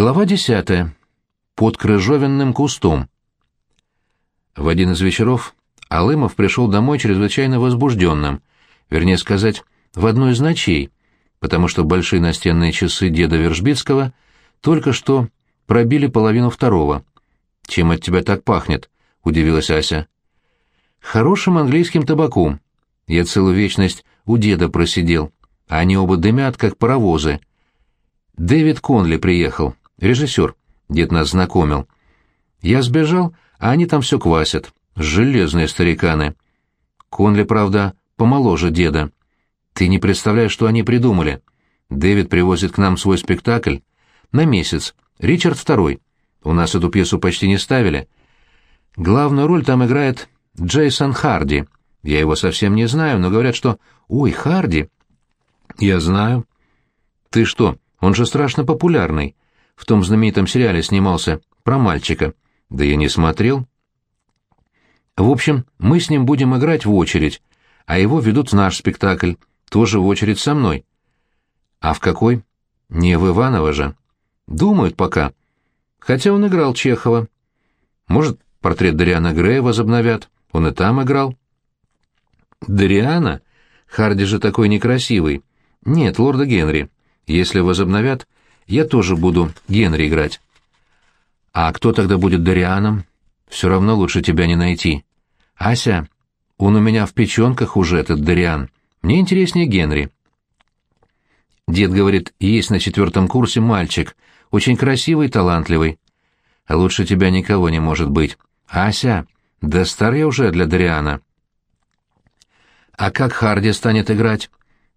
Глава десятая. Под крыжовенным кустом. В один из вечеров Алымов пришел домой чрезвычайно возбужденным, вернее сказать, в одну из ночей, потому что большие настенные часы деда Вержбицкого только что пробили половину второго. «Чем от тебя так пахнет?» — удивилась Ася. «Хорошим английским табаком. Я целую вечность у деда просидел, а они оба дымят, как паровозы. Дэвид Конли приехал, режиссер, дед нас знакомил. Я сбежал, а они там все квасят. Железные стариканы. Конли, правда, помоложе деда. Ты не представляешь, что они придумали. Дэвид привозит к нам свой спектакль. На месяц. Ричард второй. У нас эту пьесу почти не ставили. Главную роль там играет Джейсон Харди. Я его совсем не знаю, но говорят, что... Ой, Харди. Я знаю. Ты что, он же страшно популярный. В том знаменитом сериале снимался про мальчика. Да я не смотрел. В общем, мы с ним будем играть в очередь, а его ведут в наш спектакль, тоже в очередь со мной. А в какой? Не в Иваново же. Думают пока. Хотя он играл Чехова. Может, портрет Дариана Грея возобновят. Он и там играл. Дариана? Харди же такой некрасивый. Нет, лорда Генри. Если возобновят, я тоже буду Генри играть. А кто тогда будет Дарианом? Все равно лучше тебя не найти. Ася, он у меня в печенках уже, этот Дариан. Мне интереснее Генри. Дед говорит, есть на четвертом курсе мальчик, очень красивый и талантливый. А лучше тебя никого не может быть. Ася, да стар я уже для Дариана. А как Харди станет играть?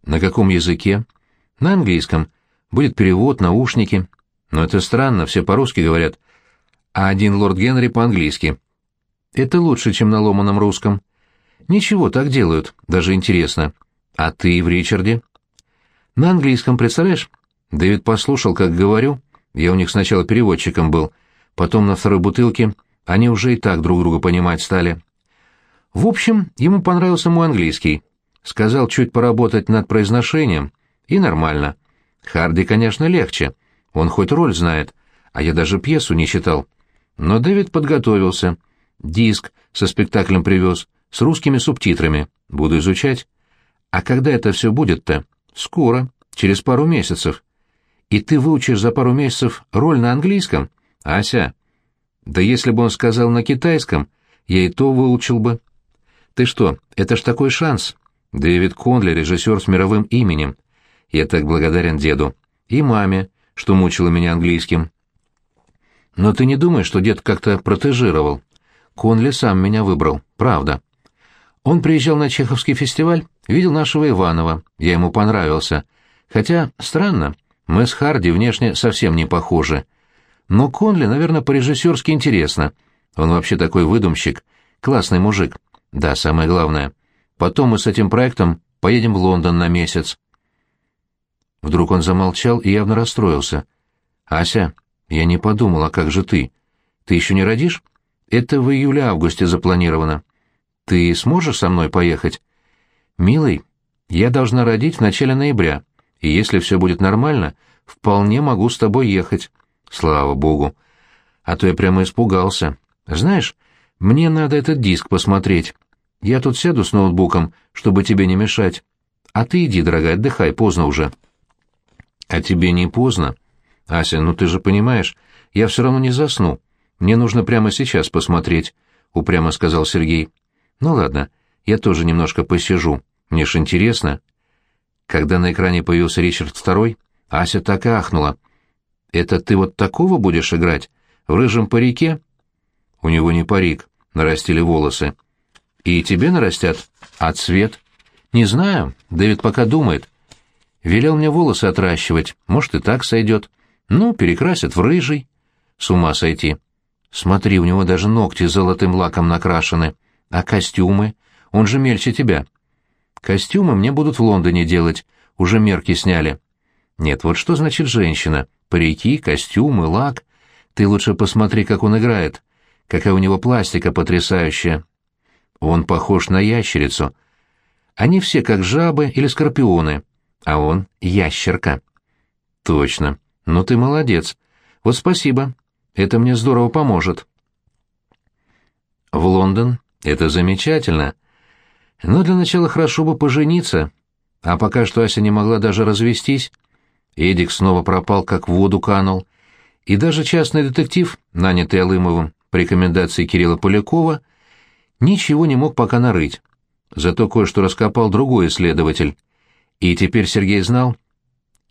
На каком языке? На английском. Будет перевод, наушники. Но это странно, все по-русски говорят а один лорд Генри по-английски. Это лучше, чем на ломаном русском. Ничего, так делают, даже интересно. А ты в Ричарде? На английском, представляешь? Дэвид послушал, как говорю. Я у них сначала переводчиком был, потом на второй бутылке они уже и так друг друга понимать стали. В общем, ему понравился мой английский. Сказал чуть поработать над произношением, и нормально. Харди, конечно, легче. Он хоть роль знает, а я даже пьесу не читал. Но Дэвид подготовился. Диск со спектаклем привез, с русскими субтитрами. Буду изучать. А когда это все будет-то? Скоро, через пару месяцев. И ты выучишь за пару месяцев роль на английском? Ася? Да если бы он сказал на китайском, я и то выучил бы. Ты что, это ж такой шанс. Дэвид Конли, режиссер с мировым именем. Я так благодарен деду. И маме, что мучила меня английским. Но ты не думаешь, что дед как-то протежировал? Конли сам меня выбрал, правда. Он приезжал на Чеховский фестиваль, видел нашего Иванова, я ему понравился. Хотя, странно, мы с Харди внешне совсем не похожи. Но Конли, наверное, по-режиссерски интересно. Он вообще такой выдумщик, классный мужик. Да, самое главное. Потом мы с этим проектом поедем в Лондон на месяц. Вдруг он замолчал и явно расстроился. «Ася, я не подумал, а как же ты? Ты еще не родишь? Это в июле-августе запланировано. Ты сможешь со мной поехать? Милый, я должна родить в начале ноября, и если все будет нормально, вполне могу с тобой ехать. Слава богу. А то я прямо испугался. Знаешь, мне надо этот диск посмотреть. Я тут сяду с ноутбуком, чтобы тебе не мешать. А ты иди, дорогая, отдыхай, поздно уже. А тебе не поздно? «Ася, ну ты же понимаешь, я все равно не засну. Мне нужно прямо сейчас посмотреть», — упрямо сказал Сергей. «Ну ладно, я тоже немножко посижу. Мне ж интересно». Когда на экране появился Ричард Второй, Ася так и ахнула. «Это ты вот такого будешь играть? В рыжем парике?» «У него не парик, нарастили волосы». «И тебе нарастят? А цвет?» «Не знаю, Дэвид пока думает. Велел мне волосы отращивать, может, и так сойдет». Ну, перекрасят в рыжий. С ума сойти. Смотри, у него даже ногти золотым лаком накрашены. А костюмы? Он же мельче тебя. Костюмы мне будут в Лондоне делать. Уже мерки сняли. Нет, вот что значит женщина? Парики, костюмы, лак. Ты лучше посмотри, как он играет. Какая у него пластика потрясающая. Он похож на ящерицу. Они все как жабы или скорпионы, а он — ящерка. Точно. «Ну ты молодец. Вот спасибо. Это мне здорово поможет. В Лондон? Это замечательно. Но для начала хорошо бы пожениться. А пока что Ася не могла даже развестись. Эдик снова пропал, как в воду канул. И даже частный детектив, нанятый Алымовым по рекомендации Кирилла Полякова, ничего не мог пока нарыть. Зато кое-что раскопал другой исследователь. И теперь Сергей знал,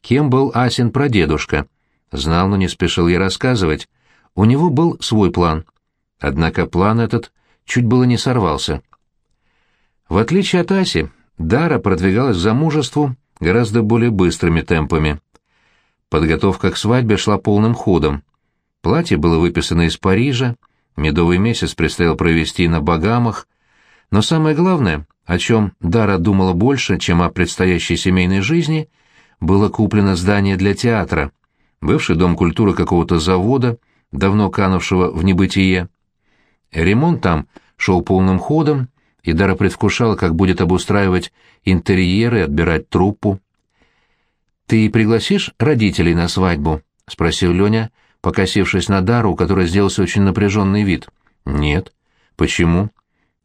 кем был Асин прадедушка. Знал, но не спешил ей рассказывать. У него был свой план. Однако план этот чуть было не сорвался. В отличие от Аси, Дара продвигалась к замужеству гораздо более быстрыми темпами. Подготовка к свадьбе шла полным ходом. Платье было выписано из Парижа, медовый месяц предстоял провести на Багамах, но самое главное, о чем Дара думала больше, чем о предстоящей семейной жизни, было куплено здание для театра, бывший дом культуры какого-то завода, давно канувшего в небытие. Ремонт там шел полным ходом, и Дара предвкушала, как будет обустраивать интерьеры, отбирать труппу. «Ты пригласишь родителей на свадьбу?» — спросил Леня, покосившись на Дару, у которой сделался очень напряженный вид. «Нет». «Почему?»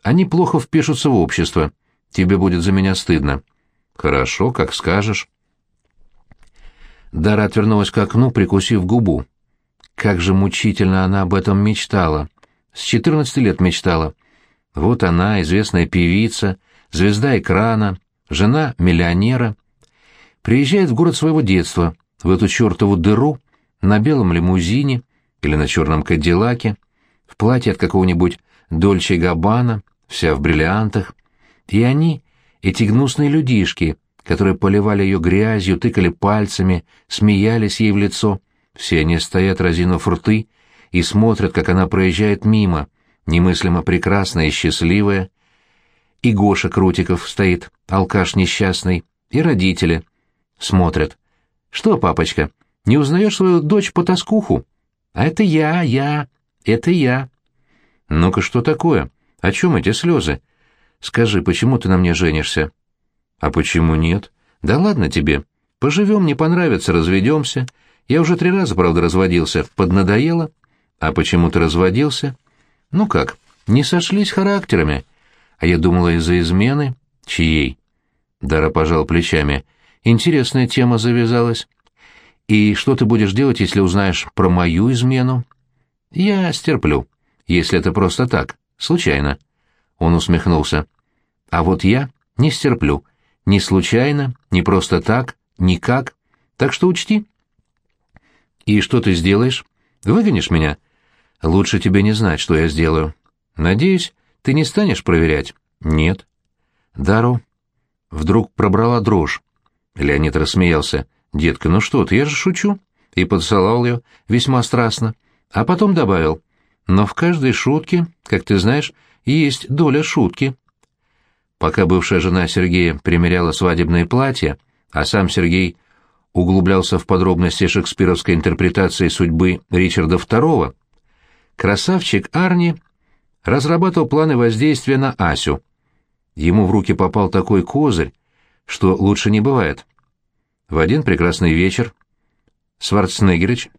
«Они плохо впишутся в общество. Тебе будет за меня стыдно». «Хорошо, как скажешь». Дара отвернулась к окну, прикусив губу. Как же мучительно она об этом мечтала. С четырнадцати лет мечтала. Вот она, известная певица, звезда экрана, жена миллионера, приезжает в город своего детства, в эту чертову дыру, на белом лимузине или на черном кадиллаке, в платье от какого-нибудь Дольче Габбана, вся в бриллиантах. И они, эти гнусные людишки, которые поливали ее грязью, тыкали пальцами, смеялись ей в лицо, все они стоят, разинув рты, и смотрят, как она проезжает мимо, немыслимо прекрасная и счастливая. И Гоша Крутиков стоит, алкаш несчастный, и родители — Смотрят. «Что, папочка, не узнаешь свою дочь по тоскуху?» «А это я, я, это я». «Ну-ка, что такое? О чем эти слезы? Скажи, почему ты на мне женишься?» «А почему нет?» «Да ладно тебе. Поживем, не понравится, разведемся. Я уже три раза, правда, разводился. Поднадоело. А почему ты разводился?» «Ну как, не сошлись характерами. А я думала, из-за измены. Чьей?» Дара пожал плечами. Интересная тема завязалась. И что ты будешь делать, если узнаешь про мою измену? Я стерплю, если это просто так, случайно. Он усмехнулся. А вот я не стерплю. Ни случайно, ни просто так, никак. Так что учти. И что ты сделаешь? Выгонишь меня? Лучше тебе не знать, что я сделаю. Надеюсь, ты не станешь проверять? Нет. Дару вдруг пробрала дрожь. Леонид рассмеялся. «Детка, ну что ты, я же шучу». И поцеловал ее весьма страстно. А потом добавил. «Но в каждой шутке, как ты знаешь, есть доля шутки». Пока бывшая жена Сергея примеряла свадебное платье, а сам Сергей углублялся в подробности шекспировской интерпретации судьбы Ричарда II, красавчик Арни разрабатывал планы воздействия на Асю. Ему в руки попал такой козырь, что лучше не бывает. В один прекрасный вечер Сварценеггерыч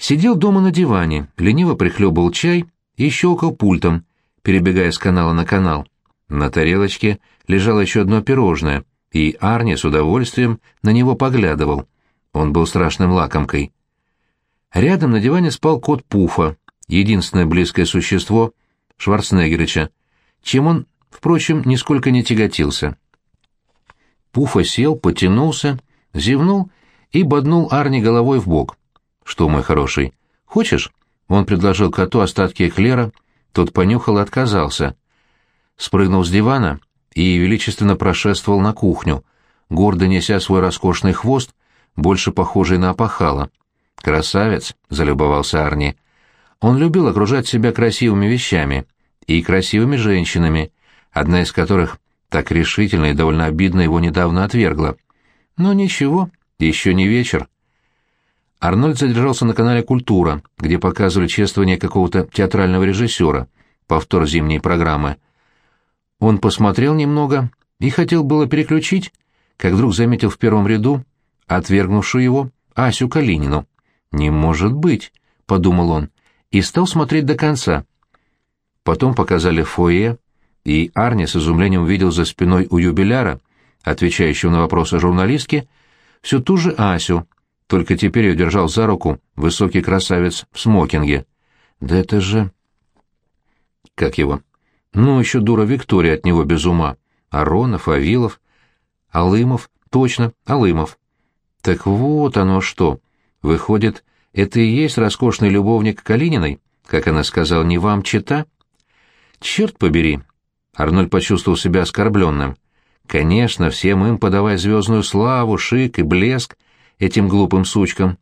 сидел дома на диване, лениво прихлебывал чай и щелкал пультом, перебегая с канала на канал. На тарелочке лежало еще одно пирожное, и Арни с удовольствием на него поглядывал. Он был страшным лакомкой. Рядом на диване спал кот Пуфа, единственное близкое существо Шварценеггерыча, чем он, впрочем, нисколько не тяготился. Пуфа сел, потянулся, зевнул и боднул Арни головой в бок. «Что, мой хороший, хочешь?» Он предложил коту остатки эклера, тот понюхал и отказался. Спрыгнул с дивана и величественно прошествовал на кухню, гордо неся свой роскошный хвост, больше похожий на опахало. «Красавец!» — залюбовался Арни. Он любил окружать себя красивыми вещами и красивыми женщинами, одна из которых так решительно и довольно обидно его недавно отвергла. Но ничего, еще не вечер. Арнольд задержался на канале «Культура», где показывали чествование какого-то театрального режиссера, повтор зимней программы. Он посмотрел немного и хотел было переключить, как вдруг заметил в первом ряду отвергнувшую его Асю Калинину. «Не может быть», — подумал он, и стал смотреть до конца. Потом показали фойе, и Арни с изумлением увидел за спиной у юбиляра, отвечающего на вопросы журналистки, всю ту же Асю, только теперь ее держал за руку высокий красавец в смокинге. Да это же... Как его? Ну, еще дура Виктория от него без ума. Аронов, Авилов, Алымов, точно, Алымов. Так вот оно что. Выходит, это и есть роскошный любовник Калининой, как она сказала, не вам чита? Черт побери. Арнольд почувствовал себя оскорбленным. Конечно, всем им подавай звездную славу, шик и блеск, этим глупым сучкам.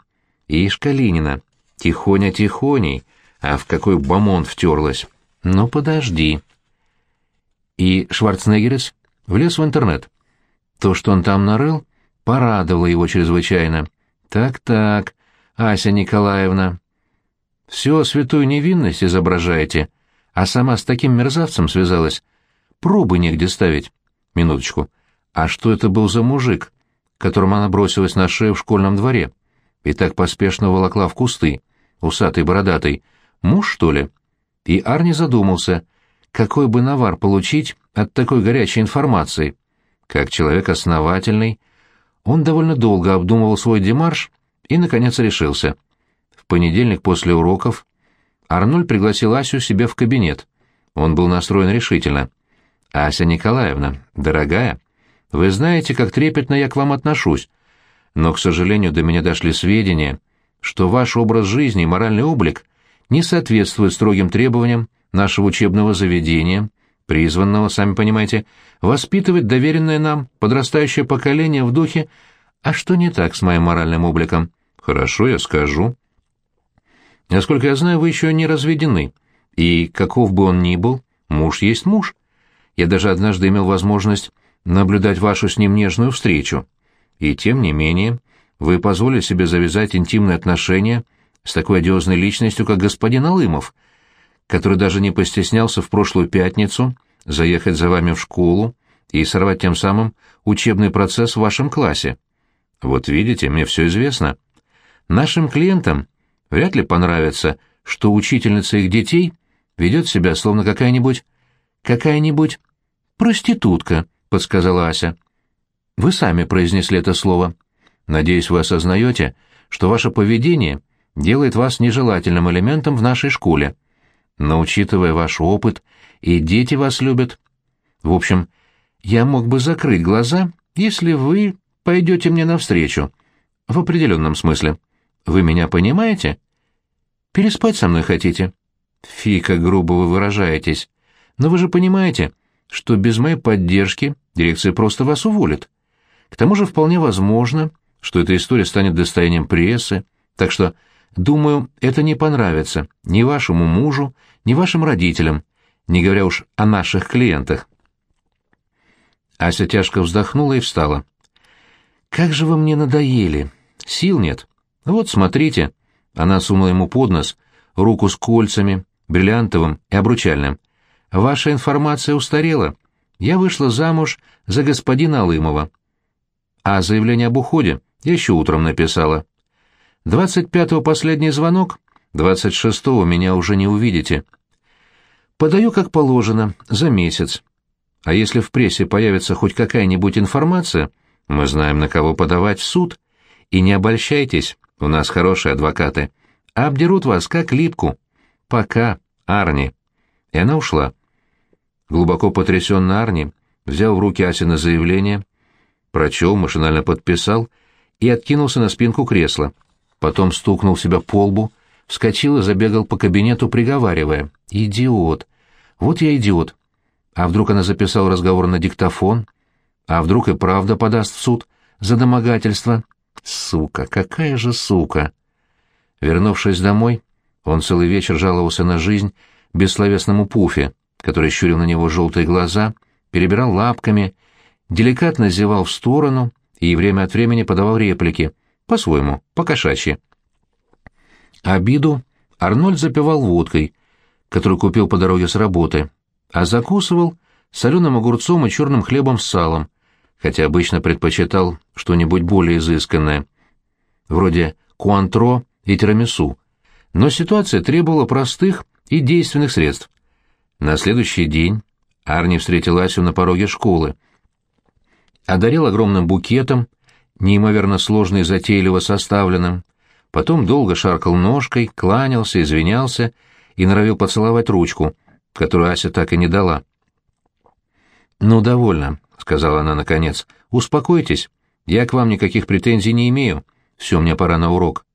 Ишь, Калинина, тихоня-тихоней, а в какой бомонд втерлась. Ну, подожди. И Шварценеггерец влез в интернет. То, что он там нарыл, порадовало его чрезвычайно. Так-так, Ася Николаевна. Все святую невинность изображаете, а сама с таким мерзавцем связалась. Пробы негде ставить. Минуточку. А что это был за мужик, которым она бросилась на шею в школьном дворе, и так поспешно волокла в кусты, усатый бородатый, муж, что ли? И Арни задумался, какой бы навар получить от такой горячей информации. Как человек основательный, он довольно долго обдумывал свой демарш и, наконец, решился. В понедельник после уроков Арнольд пригласил Асю себе в кабинет. Он был настроен решительно. «Ася Николаевна, дорогая, вы знаете, как трепетно я к вам отношусь, но, к сожалению, до меня дошли сведения, что ваш образ жизни и моральный облик не соответствуют строгим требованиям нашего учебного заведения, призванного, сами понимаете, воспитывать доверенное нам подрастающее поколение в духе «А что не так с моим моральным обликом?» «Хорошо, я скажу». Насколько я знаю, вы еще не разведены, и, каков бы он ни был, муж есть муж. Я даже однажды имел возможность наблюдать вашу с ним нежную встречу. И тем не менее, вы позволили себе завязать интимные отношения с такой одиозной личностью, как господин Алымов, который даже не постеснялся в прошлую пятницу заехать за вами в школу и сорвать тем самым учебный процесс в вашем классе. Вот видите, мне все известно. Нашим клиентам вряд ли понравится, что учительница их детей ведет себя словно какая-нибудь... какая-нибудь проститутка, — подсказала Ася. «Вы сами произнесли это слово. Надеюсь, вы осознаете, что ваше поведение делает вас нежелательным элементом в нашей школе. Но, учитывая ваш опыт, и дети вас любят. В общем, я мог бы закрыть глаза, если вы пойдете мне навстречу. В определенном смысле. Вы меня понимаете? Переспать со мной хотите? Фи, как грубо вы выражаетесь. Но вы же понимаете, что без моей поддержки дирекция просто вас уволит. К тому же вполне возможно, что эта история станет достоянием прессы, так что, думаю, это не понравится ни вашему мужу, ни вашим родителям, не говоря уж о наших клиентах. Ася тяжко вздохнула и встала. «Как же вы мне надоели! Сил нет. Вот, смотрите». Она сунула ему под нос руку с кольцами, бриллиантовым и обручальным. Ваша информация устарела. Я вышла замуж за господина Алымова. А заявление об уходе я еще утром написала. Двадцать пятого последний звонок, двадцать шестого меня уже не увидите. Подаю как положено, за месяц. А если в прессе появится хоть какая-нибудь информация, мы знаем, на кого подавать в суд. И не обольщайтесь, у нас хорошие адвокаты. Обдерут вас как липку. Пока, Арни. И она ушла. Глубоко потрясенный Арни взял в руки Асина заявление, прочел, машинально подписал и откинулся на спинку кресла. Потом стукнул себя по лбу, вскочил и забегал по кабинету, приговаривая. «Идиот! Вот я идиот! А вдруг она записала разговор на диктофон? А вдруг и правда подаст в суд за домогательство? Сука! Какая же сука!» Вернувшись домой, он целый вечер жаловался на жизнь бессловесному Пуфе, который щурил на него желтые глаза, перебирал лапками, деликатно зевал в сторону и время от времени подавал реплики, по-своему, по-кошачьи. Обиду Арнольд запивал водкой, которую купил по дороге с работы, а закусывал соленым огурцом и черным хлебом с салом, хотя обычно предпочитал что-нибудь более изысканное, вроде куантро и тирамису. Но ситуация требовала простых и действенных средств. На следующий день Арни встретил Асю на пороге школы. Одарил огромным букетом, неимоверно сложно и затейливо составленным. Потом долго шаркал ножкой, кланялся, извинялся и норовил поцеловать ручку, которую Ася так и не дала. «Ну, довольно», — сказала она наконец. «Успокойтесь. Я к вам никаких претензий не имею. Все, мне пора на урок».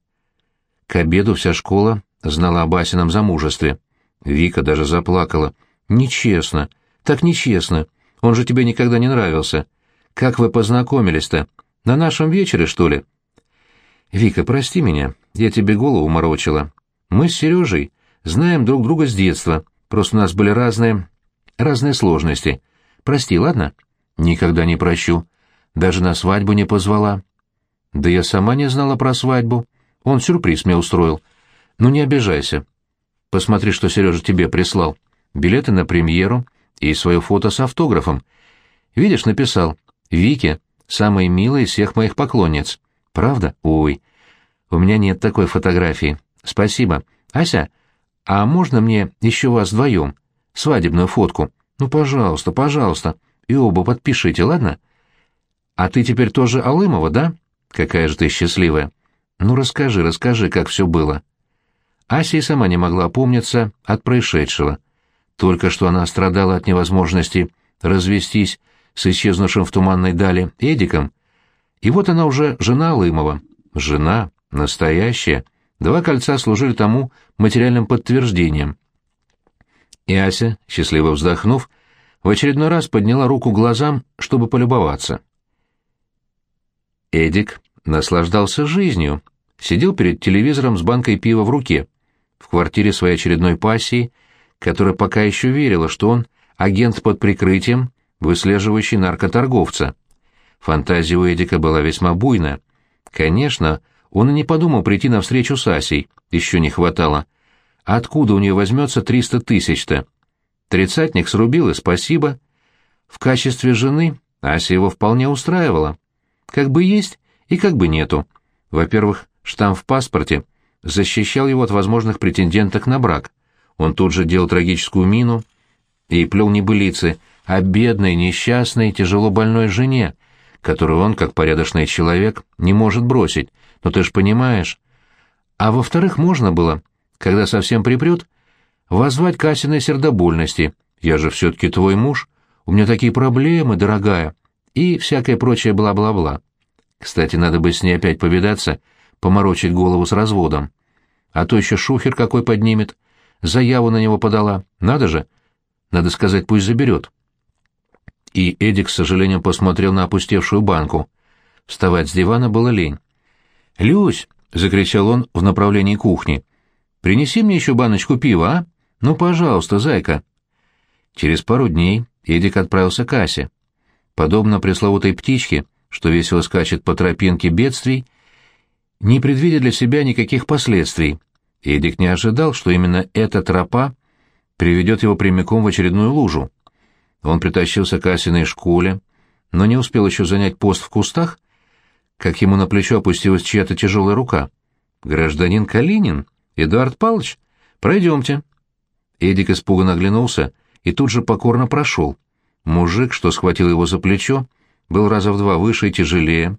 К обеду вся школа знала о Басином замужестве. Вика даже заплакала. «Нечестно. Так нечестно. Он же тебе никогда не нравился. Как вы познакомились-то? На нашем вечере, что ли?» «Вика, прости меня. Я тебе голову морочила. Мы с Сережей знаем друг друга с детства. Просто у нас были разные... разные сложности. Прости, ладно?» «Никогда не прощу. Даже на свадьбу не позвала». «Да я сама не знала про свадьбу. Он сюрприз мне устроил. Ну не обижайся. Посмотри, что Сережа тебе прислал. Билеты на премьеру и свое фото с автографом. Видишь, написал. Вике, самая милая из всех моих поклонниц. Правда? Ой. У меня нет такой фотографии. Спасибо. Ася, а можно мне еще вас вдвоем? Свадебную фотку. Ну, пожалуйста, пожалуйста. И оба подпишите, ладно? А ты теперь тоже Алымова, да? Какая же ты счастливая. Ну, расскажи, расскажи, как все было. Ася и сама не могла опомниться от происшедшего. Только что она страдала от невозможности развестись с исчезнувшим в туманной дали Эдиком, и вот она уже жена Лымова. Жена, настоящая. Два кольца служили тому материальным подтверждением. И Ася, счастливо вздохнув, в очередной раз подняла руку глазам, чтобы полюбоваться. Эдик наслаждался жизнью, сидел перед телевизором с банкой пива в руке, в квартире своей очередной пассии, которая пока еще верила, что он агент под прикрытием, выслеживающий наркоторговца. Фантазия у Эдика была весьма буйная. Конечно, он и не подумал прийти на встречу с Асей, еще не хватало. Откуда у нее возьмется триста тысяч-то? Тридцатник срубил, и спасибо. В качестве жены Ася его вполне устраивала. Как бы есть и как бы нету. Во-первых, штамп в паспорте защищал его от возможных претенденток на брак. Он тут же делал трагическую мину и плел небылицы о бедной, несчастной, тяжело больной жене, которую он, как порядочный человек, не может бросить. Но ты ж понимаешь. А во-вторых, можно было, когда совсем припрет, воззвать к Асиной сердобольности. Я же все-таки твой муж, у меня такие проблемы, дорогая, и всякое прочее бла-бла-бла. Кстати, надо бы с ней опять повидаться, поморочить голову с разводом. А то еще шухер какой поднимет. Заяву на него подала. Надо же. Надо сказать, пусть заберет. И Эдик с сожалением посмотрел на опустевшую банку. Вставать с дивана было лень. «Люсь!» — закричал он в направлении кухни. «Принеси мне еще баночку пива, а? Ну, пожалуйста, зайка!» Через пару дней Эдик отправился к Асе. Подобно пресловутой птичке, что весело скачет по тропинке бедствий, не предвидя для себя никаких последствий. Эдик не ожидал, что именно эта тропа приведет его прямиком в очередную лужу. Он притащился к Асиной школе, но не успел еще занять пост в кустах, как ему на плечо опустилась чья-то тяжелая рука. «Гражданин Калинин? Эдуард Павлович? Пройдемте». Эдик испуганно оглянулся и тут же покорно прошел. Мужик, что схватил его за плечо, был раза в два выше и тяжелее,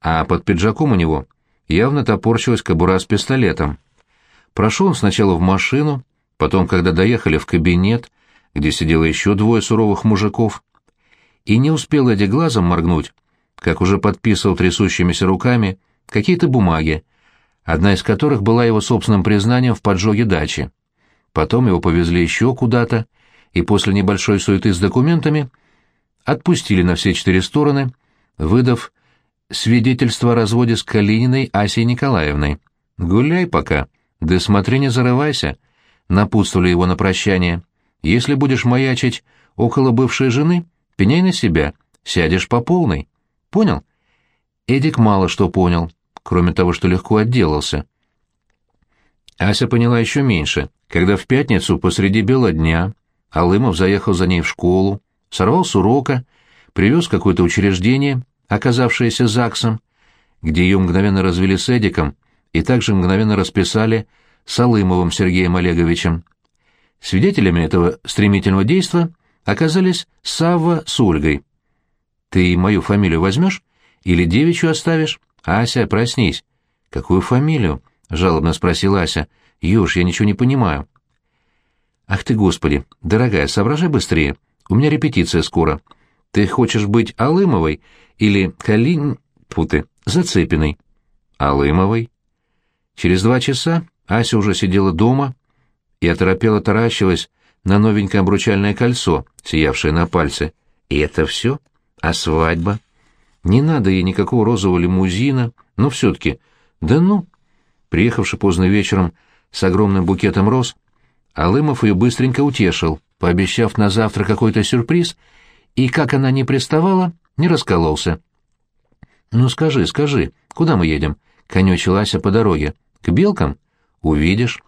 а под пиджаком у него явно топорщилась кобура с пистолетом. Прошел он сначала в машину, потом, когда доехали в кабинет, где сидело еще двое суровых мужиков, и не успел Эдди глазом моргнуть, как уже подписывал трясущимися руками какие-то бумаги, одна из которых была его собственным признанием в поджоге дачи. Потом его повезли еще куда-то, и после небольшой суеты с документами отпустили на все четыре стороны, выдав свидетельство о разводе с Калининой Асей Николаевной. «Гуляй пока, да смотри не зарывайся», — напутствовали его на прощание. «Если будешь маячить около бывшей жены, пеняй на себя, сядешь по полной. Понял?» Эдик мало что понял, кроме того, что легко отделался. Ася поняла еще меньше, когда в пятницу посреди бела дня Алымов заехал за ней в школу, сорвал с урока, привез какое-то учреждение, оказавшееся ЗАГСом, где ее мгновенно развели с Эдиком и также мгновенно расписали с Алымовым Сергеем Олеговичем. Свидетелями этого стремительного действа оказались Савва с Ольгой. «Ты мою фамилию возьмешь или девичью оставишь? Ася, проснись». «Какую фамилию?» — жалобно спросила Ася. «Юж, я ничего не понимаю». «Ах ты, Господи! Дорогая, соображай быстрее. У меня репетиция скоро. Ты хочешь быть Алымовой или Калин... Фу Зацепиной?» «Алымовой?» Через два часа Ася уже сидела дома и оторопела таращилась на новенькое обручальное кольцо, сиявшее на пальце. И это все? А свадьба? Не надо ей никакого розового лимузина, но все-таки... Да ну! Приехавши поздно вечером с огромным букетом роз, Алымов ее быстренько утешил, пообещав на завтра какой-то сюрприз, и, как она не приставала, не раскололся. «Ну скажи, скажи, куда мы едем?» — конючила Ася по дороге. «К белкам? Увидишь.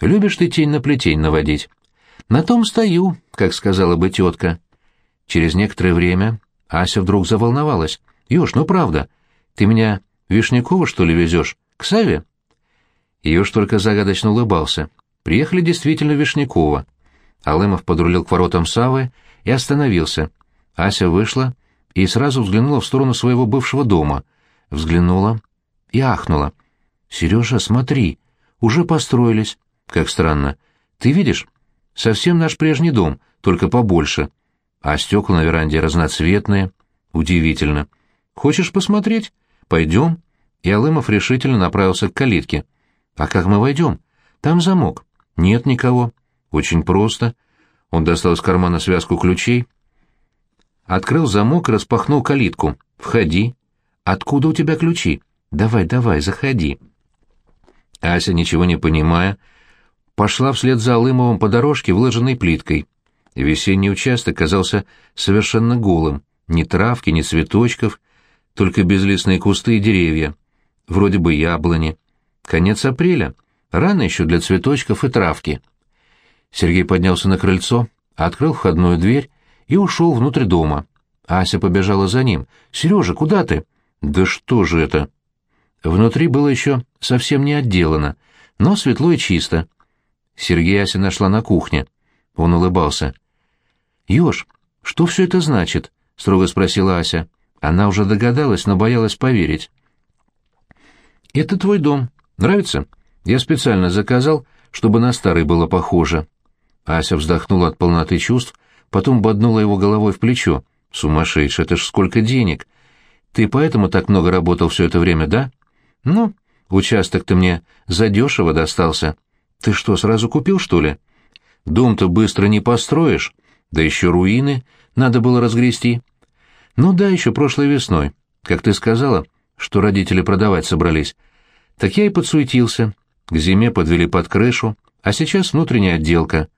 Любишь ты тень на плетень наводить?» «На том стою», как сказала бы тетка. Через некоторое время Ася вдруг заволновалась. «Ёж, ну правда, ты меня Вишнякова, что ли, везешь? К Саве?» Ёж только загадочно улыбался. Приехали действительно Вишнякова. Алымов подрулил к воротам Савы и остановился. Ася вышла и сразу взглянула в сторону своего бывшего дома. Взглянула и ахнула. «Сережа, смотри, уже построились. Как странно. Ты видишь? Совсем наш прежний дом, только побольше. А стекла на веранде разноцветные. Удивительно. Хочешь посмотреть? Пойдем. И Алымов решительно направился к калитке. А как мы войдем? Там замок. Нет никого. Очень просто. Он достал из кармана связку ключей, открыл замок и распахнул калитку. «Входи». «Откуда у тебя ключи?» «Давай, давай, заходи». Ася, ничего не понимая, пошла вслед за Алымовым по дорожке, выложенной плиткой. Весенний участок казался совершенно голым. Ни травки, ни цветочков, только безлистные кусты и деревья. Вроде бы яблони. Конец апреля. Рано еще для цветочков и травки. Сергей поднялся на крыльцо, открыл входную дверь и ушел внутрь дома. Ася побежала за ним. «Сережа, куда ты?» «Да что же это?» Внутри было еще совсем не отделано, но светло и чисто. Сергей Ася нашла на кухне. Он улыбался. «Ёж, что все это значит?» — строго спросила Ася. Она уже догадалась, но боялась поверить. «Это твой дом. Нравится? Я специально заказал, чтобы на старый было похоже». Ася вздохнула от полноты чувств, потом боднула его головой в плечо. «Сумасшедший, это ж сколько денег! Ты поэтому так много работал все это время, да?» «Ну, участок ты мне задешево достался. Ты что, сразу купил, что ли? Дом-то быстро не построишь, да еще руины надо было разгрести. Ну да, еще прошлой весной, как ты сказала, что родители продавать собрались. Так я и подсуетился. К зиме подвели под крышу, а сейчас внутренняя отделка.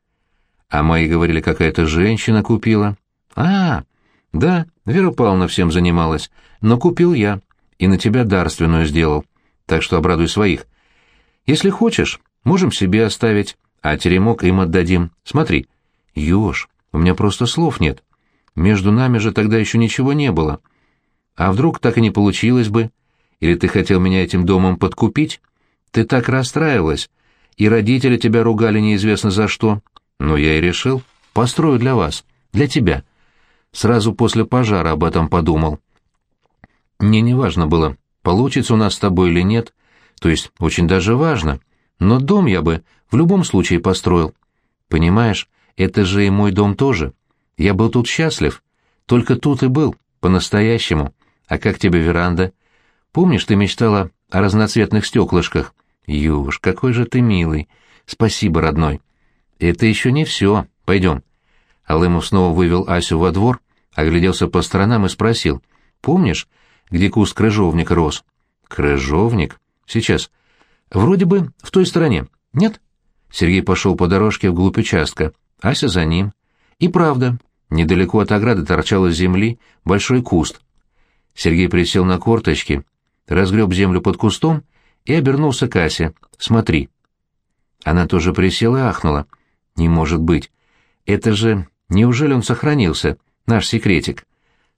А мои говорили, какая-то женщина купила. А, да, Вера Павловна всем занималась, но купил я, и на тебя дарственную сделал, так что обрадуй своих. Если хочешь, можем себе оставить, а теремок им отдадим. Смотри. Ёж, у меня просто слов нет. Между нами же тогда еще ничего не было. А вдруг так и не получилось бы? Или ты хотел меня этим домом подкупить? Ты так расстраивалась, и родители тебя ругали неизвестно за что. Но я и решил, построю для вас, для тебя. Сразу после пожара об этом подумал. Мне не важно было, получится у нас с тобой или нет, то есть очень даже важно, но дом я бы в любом случае построил. Понимаешь, это же и мой дом тоже. Я был тут счастлив, только тут и был, по-настоящему. А как тебе веранда? Помнишь, ты мечтала о разноцветных стеклышках? Юж, какой же ты милый. Спасибо, родной. Это еще не все. Пойдем. Алымов снова вывел Асю во двор, огляделся по сторонам и спросил. Помнишь, где куст крыжовника рос? Крыжовник? Сейчас. Вроде бы в той стороне. Нет? Сергей пошел по дорожке вглубь участка. Ася за ним. И правда, недалеко от ограды торчал из земли большой куст. Сергей присел на корточки, разгреб землю под кустом и обернулся к Асе. «Смотри». Она тоже присела и ахнула. «Не может быть. Это же... Неужели он сохранился, наш секретик?»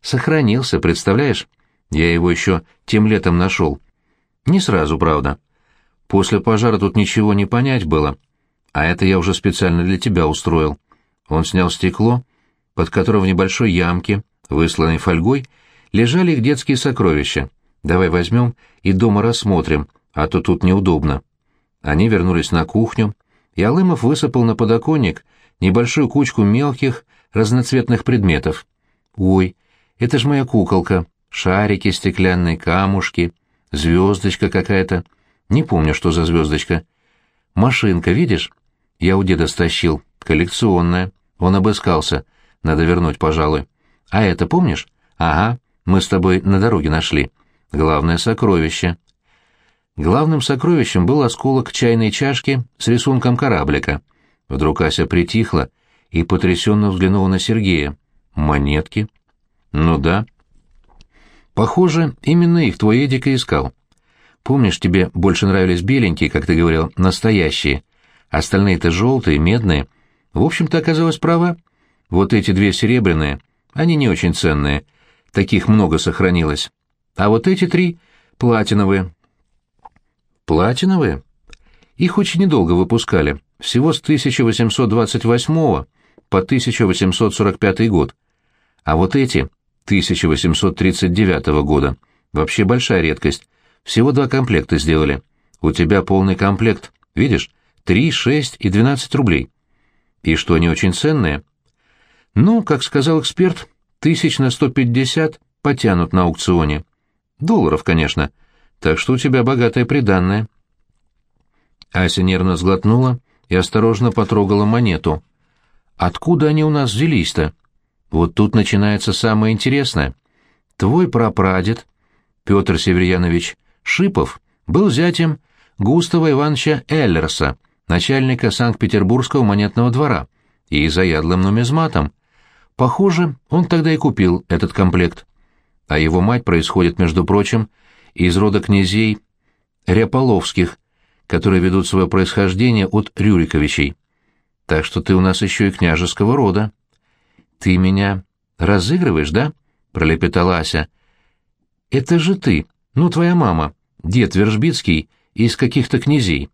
«Сохранился, представляешь? Я его еще тем летом нашел. Не сразу, правда. После пожара тут ничего не понять было, а это я уже специально для тебя устроил. Он снял стекло, под которым в небольшой ямке, высланной фольгой, лежали их детские сокровища. Давай возьмем и дома рассмотрим, а то тут неудобно. Они вернулись на кухню, и Алымов высыпал на подоконник небольшую кучку мелких, разноцветных предметов. «Ой, это ж моя куколка. Шарики стеклянные, камушки, звездочка какая-то. Не помню, что за звездочка. Машинка, видишь? Я у деда стащил. Коллекционная. Он обыскался. Надо вернуть, пожалуй. А это помнишь? Ага, мы с тобой на дороге нашли. Главное сокровище. Главным сокровищем был осколок чайной чашки с рисунком кораблика. Вдруг Ася притихла и потрясенно взглянула на Сергея. «Монетки?» «Ну да». «Похоже, именно их твой Эдик и искал. Помнишь, тебе больше нравились беленькие, как ты говорил, настоящие? Остальные-то желтые, медные. В общем-то, оказалось права. Вот эти две серебряные, они не очень ценные. Таких много сохранилось. А вот эти три — платиновые». «Платиновые?» Их очень недолго выпускали, всего с 1828 по 1845 год. А вот эти 1839 года вообще большая редкость. Всего два комплекта сделали. У тебя полный комплект, видишь? Три, шесть и двенадцать рублей. И что они очень ценные? Ну, как сказал эксперт, тысяч на сто пятьдесят потянут на аукционе. Долларов, конечно. Так что у тебя богатое приданное. Ася нервно сглотнула и осторожно потрогала монету. «Откуда они у нас взялись-то?» «Вот тут начинается самое интересное. Твой прапрадед, Петр Северьянович Шипов, был зятем Густава Ивановича Эллерса, начальника Санкт-Петербургского монетного двора, и заядлым нумизматом. Похоже, он тогда и купил этот комплект. А его мать происходит, между прочим, из рода князей Ряполовских, которые ведут свое происхождение от Рюриковичей. Так что ты у нас еще и княжеского рода. Ты меня разыгрываешь, да? пролепетала Ася. Это же ты, ну твоя мама, дед Вержбицкий из каких-то князей.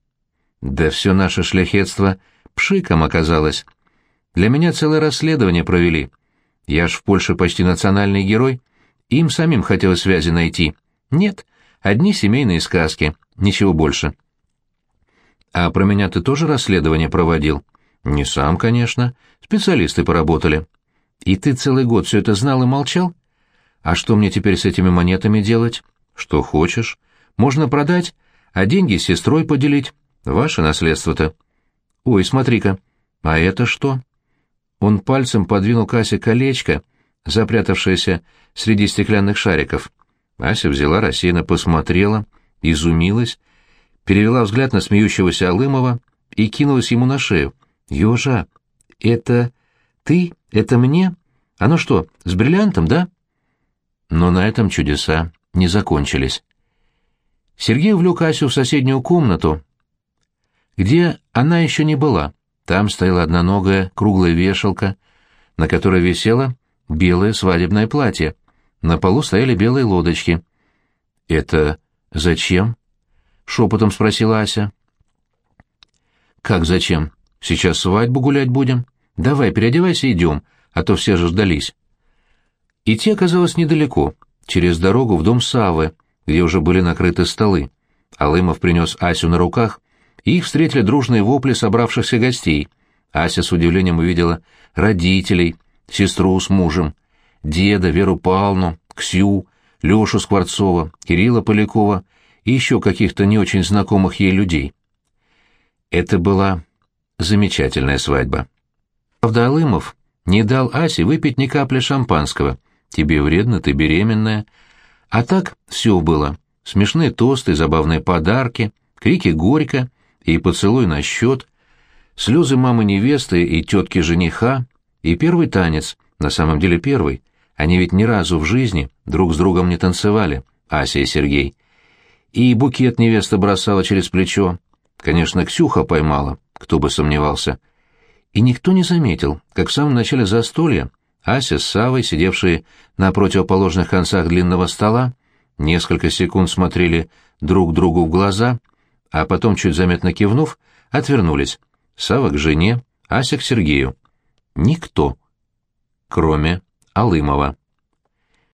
Да все наше шляхетство пшиком оказалось. Для меня целое расследование провели. Я ж в Польше почти национальный герой. Им самим хотелось связи найти. Нет, одни семейные сказки, ничего больше. А про меня ты тоже расследование проводил? Не сам, конечно. Специалисты поработали. И ты целый год все это знал и молчал? А что мне теперь с этими монетами делать? Что хочешь. Можно продать, а деньги с сестрой поделить. Ваше наследство-то. Ой, смотри-ка. А это что? Он пальцем подвинул к Асе колечко, запрятавшееся среди стеклянных шариков. Ася взяла, рассеянно посмотрела, изумилась перевела взгляд на смеющегося Алымова и кинулась ему на шею. «Ёжа, это ты? Это мне? Оно что, с бриллиантом, да?» Но на этом чудеса не закончились. Сергей увлек Асю в соседнюю комнату, где она еще не была. Там стояла одноногая круглая вешалка, на которой висело белое свадебное платье. На полу стояли белые лодочки. «Это зачем?» — шепотом спросила Ася. «Как зачем? Сейчас свадьбу гулять будем. Давай, переодевайся, идем, а то все ждались». Идти оказалось недалеко, через дорогу в дом Савы, где уже были накрыты столы. Алымов принес Асю на руках, и их встретили дружные вопли собравшихся гостей. Ася с удивлением увидела родителей, сестру с мужем, деда, Веру Павловну, Ксю, Лешу Скворцова, Кирилла Полякова и еще каких-то не очень знакомых ей людей. Это была замечательная свадьба. Правда, Алымов не дал Асе выпить ни капли шампанского. Тебе вредно, ты беременная. А так все было. Смешные тосты, забавные подарки, крики горько и поцелуй на счет, слезы мамы невесты и тетки жениха, и первый танец, на самом деле первый. Они ведь ни разу в жизни друг с другом не танцевали, Ася и Сергей и букет невеста бросала через плечо. Конечно, Ксюха поймала, кто бы сомневался. И никто не заметил, как в самом начале застолья Ася с Савой, сидевшие на противоположных концах длинного стола, несколько секунд смотрели друг другу в глаза а потом, чуть заметно кивнув, отвернулись. Сава к жене, Ася к Сергею. Никто, кроме Алымова.